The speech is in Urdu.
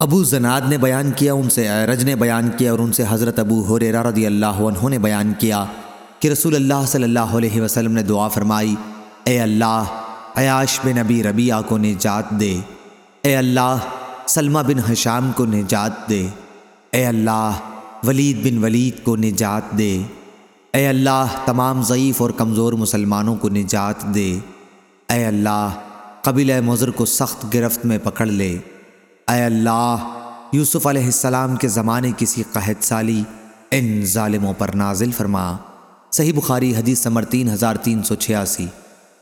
ابو زناد نے بیان کیا، ان سے عرج نے بیان کیا اور ان سے حضرت ابو حریرہ رضی اللہ عنہ نے بیان کیا کہ رسول اللہ صلی اللہ علیہ وسلم نے دعا فرمائی، اے اللہ، عیاش بن نبی ربیہ کو نجات دے۔ اے اللہ، سلمہ بن حشام کو نجات دے۔ اے اللہ، ولید بن ولید کو نجات دے۔ اے اللہ، تمام ضعیف اور کمزور مسلمانوں کو نجات دے۔ اے اللہ، قبیلہ مضر کو سخت گرفت میں پکڑ لے۔ اے اللہ، یوسف علیہ السلام کے زمانے کسی قحط سالی ان ظالموں پر نازل فرما۔ صحیح بخاری حدیث نمبر تین ہزار تین سو چھیاسی۔